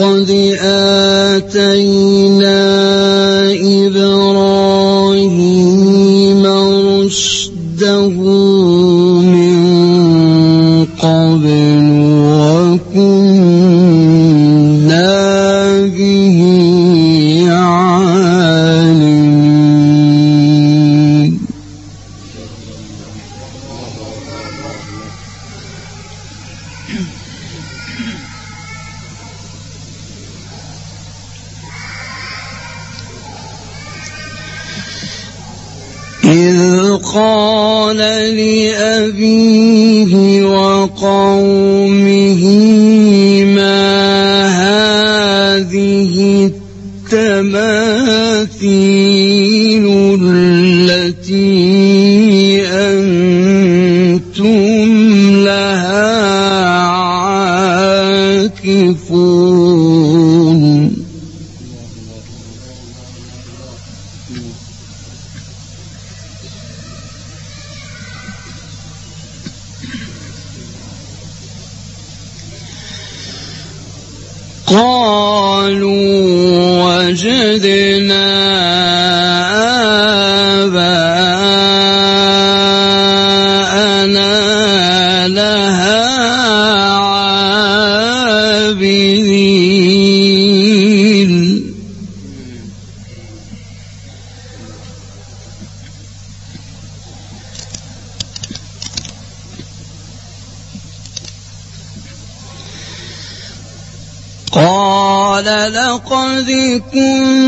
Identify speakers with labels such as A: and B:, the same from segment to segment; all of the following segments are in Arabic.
A: ولقد آتينا إبراهيم رشده قالوا وجدنا لقد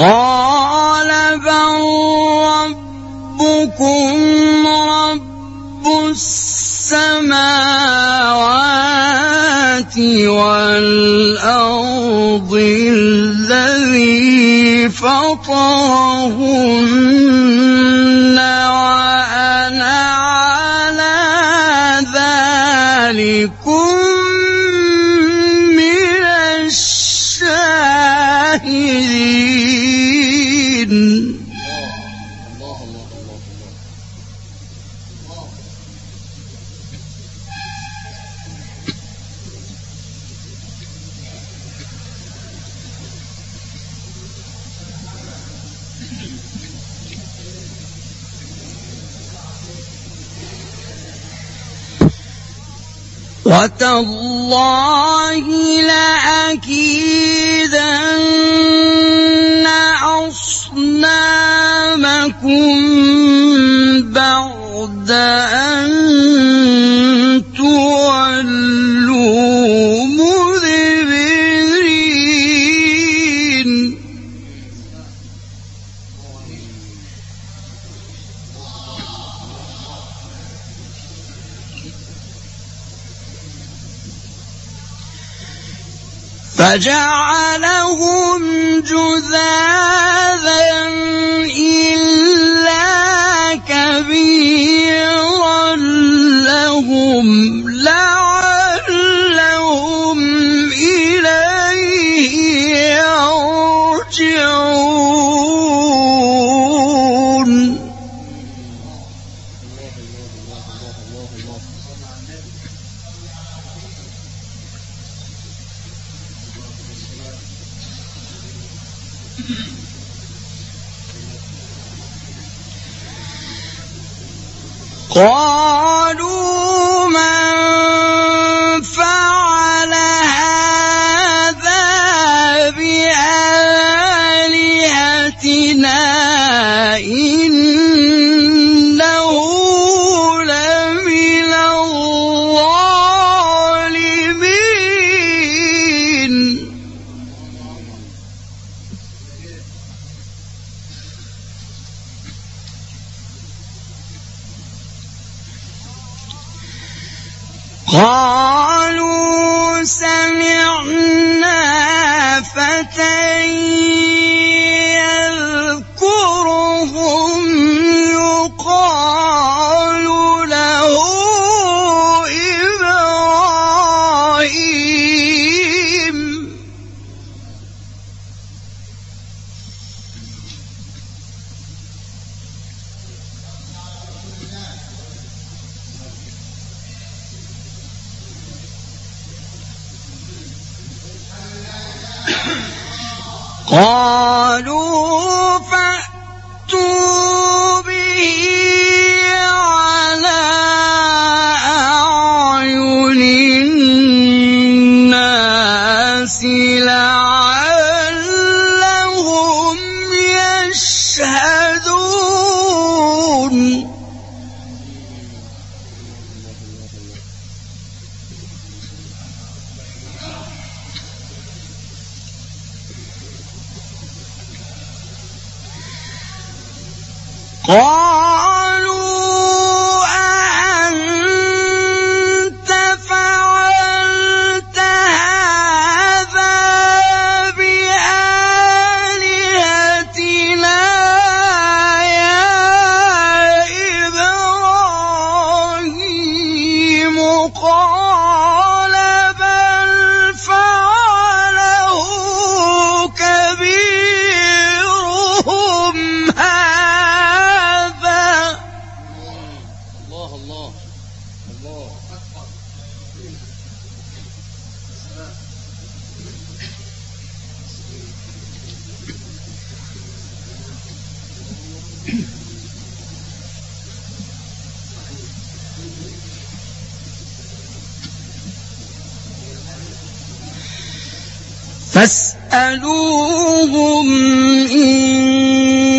A: قال بل ربكم رب السماوات والأرض الذي فطرهن وتالله لأكيدن أصنامكم فجعلهم جذاذا إلا كبيرا لهم. قالوا قالوا فاسألوهم إن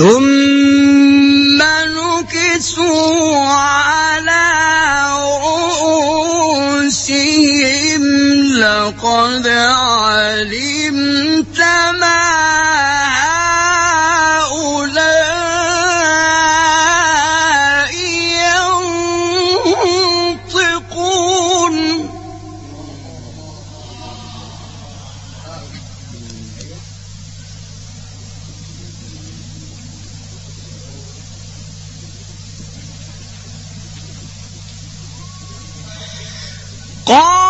A: ثم قال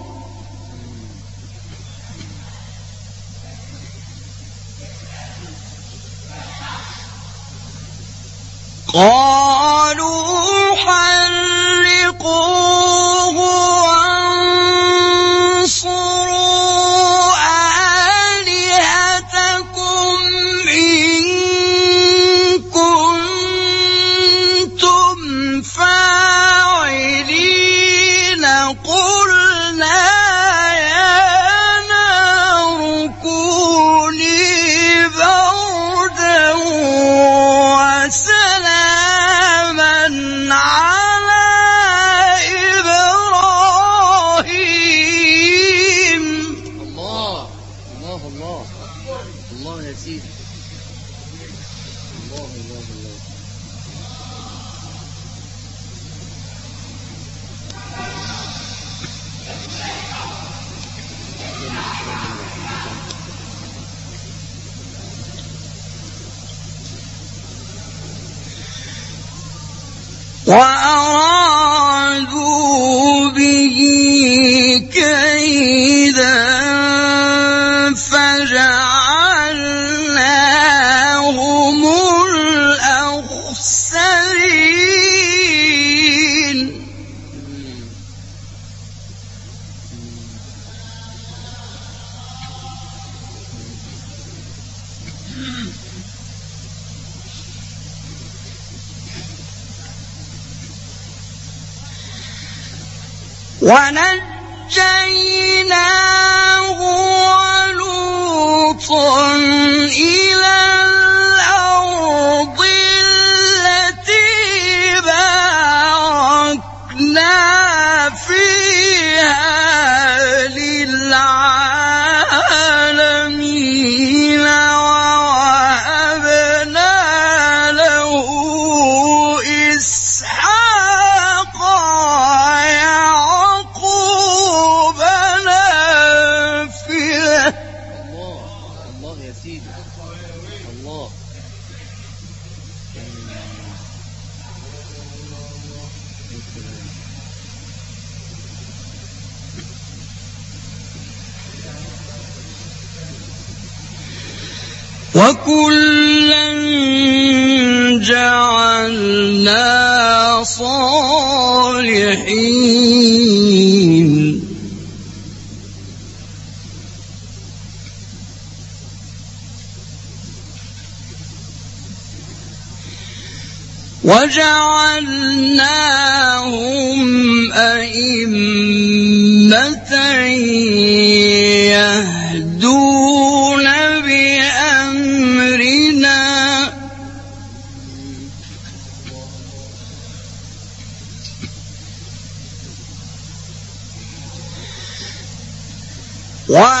B: 我能真意呢
A: وكلا جعلنا صالحين وجعلناهم أئمة يهدون Why?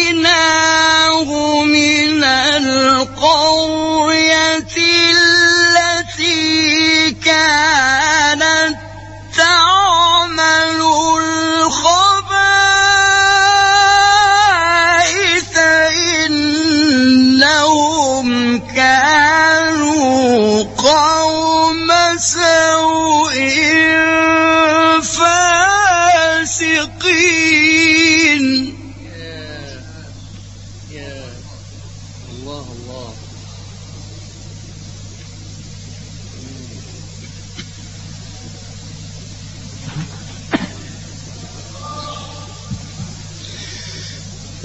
A: ونجيناه من القرية التي كانت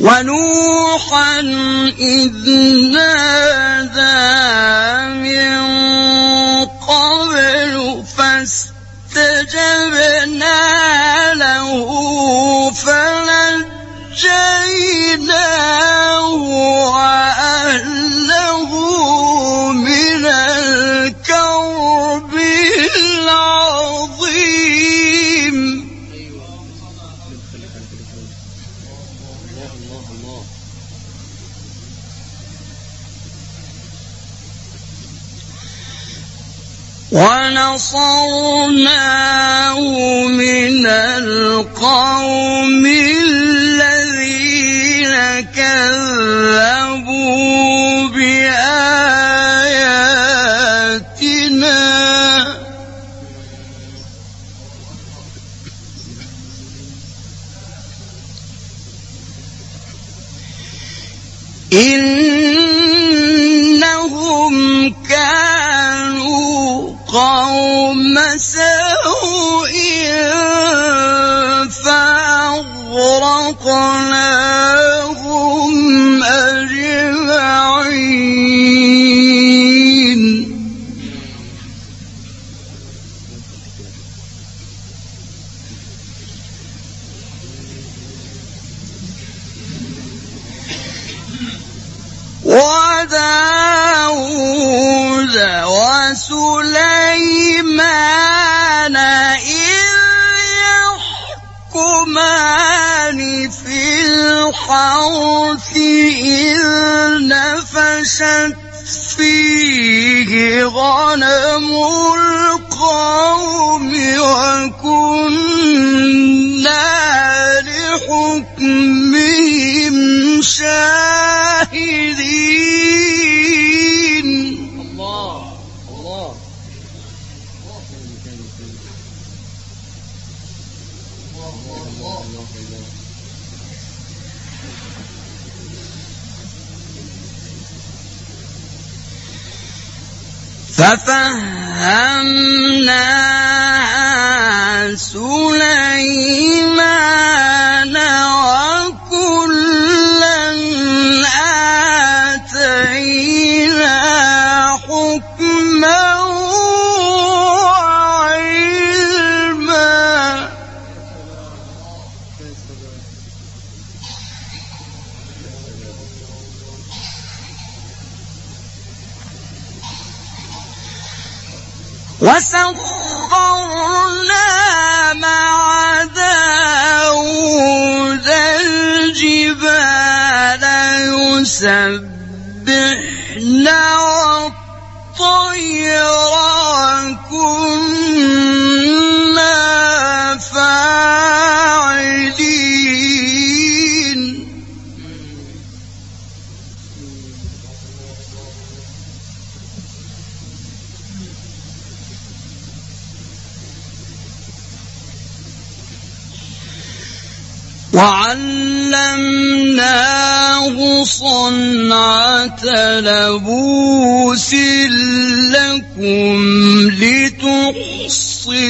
A: ونوحا إذ نادى ونصرناه من القوم الذين كذبوا خلقنا غنم
B: القارئ
A: ففهمناها سليمان وسخرنا وعلمناه صنعة لبوس لكم لتحصنكم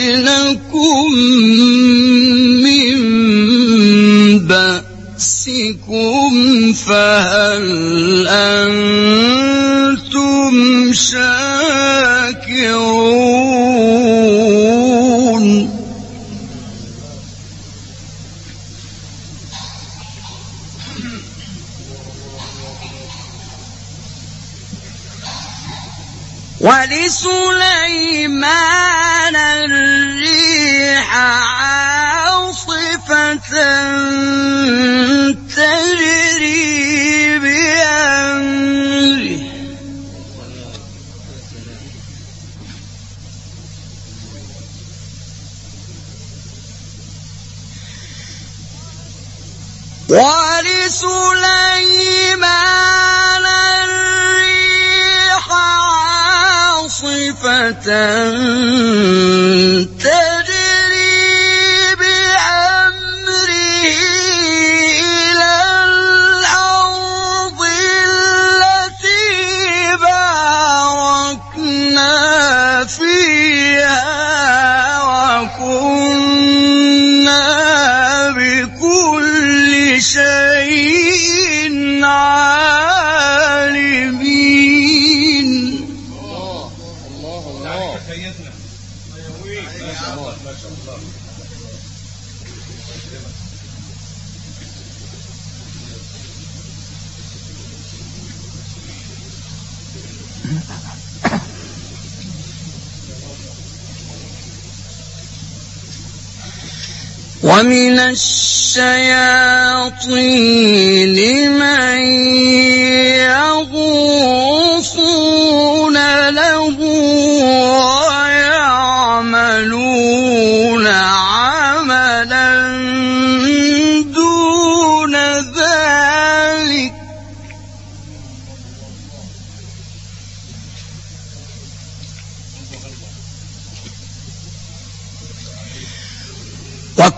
C: حتى
A: ومن الشياطين من يغوص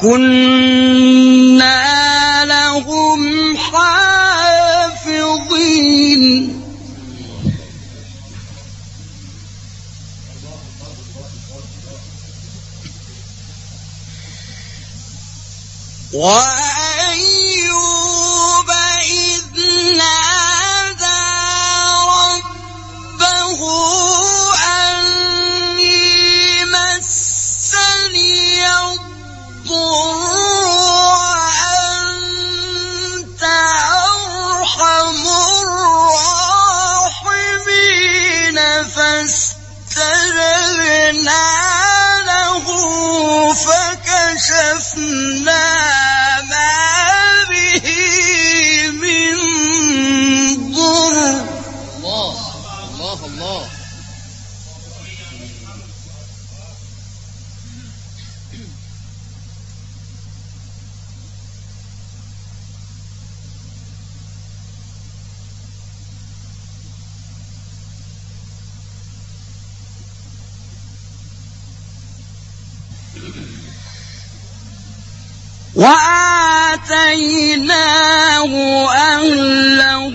A: وكنا لهم حافظين.
B: وأيوة
A: وآتيناه أهله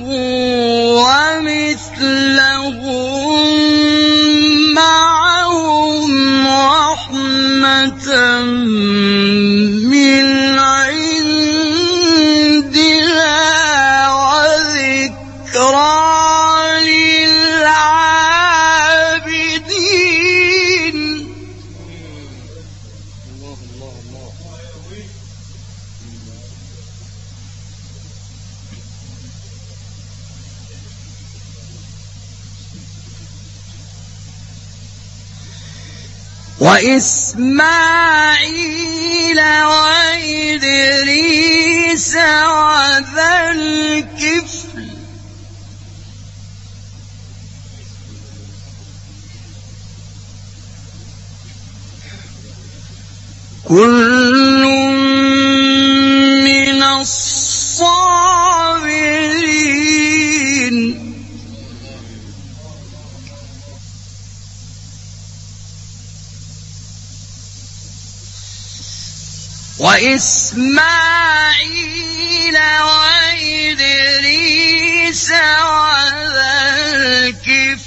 A: وإسماعيل وإدريس وذا الكفل. كل وإسماعيل وإدريس وذا الكفر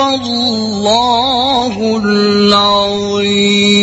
A: الله العظيم.